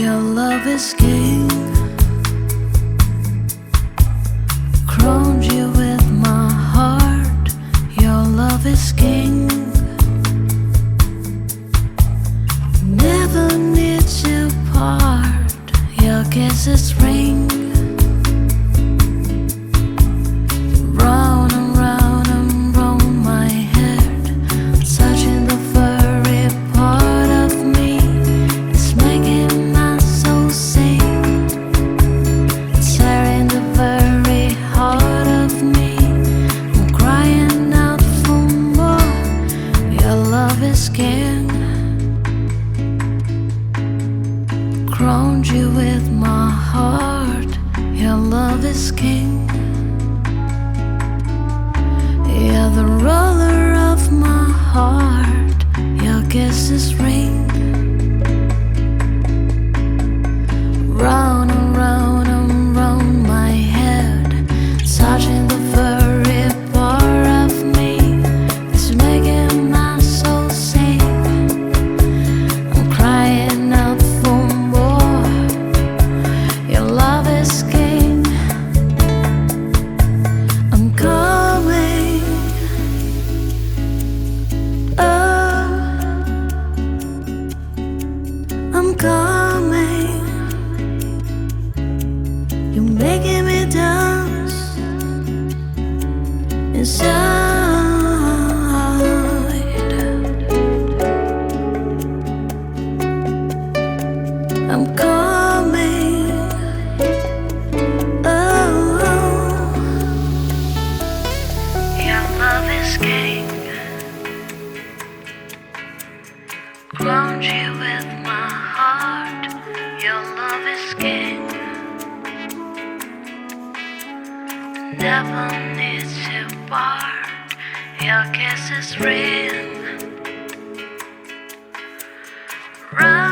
Your love is king. Crowned you with my heart. Your love is king. Never need to part. Your kisses ring. Crowned you with my heart. Your love is king. You're the ruler of my heart. Your kisses ring. Inside. I'm coming. Oh, your love is. Ground you Never needs to part. Your kisses ring. Round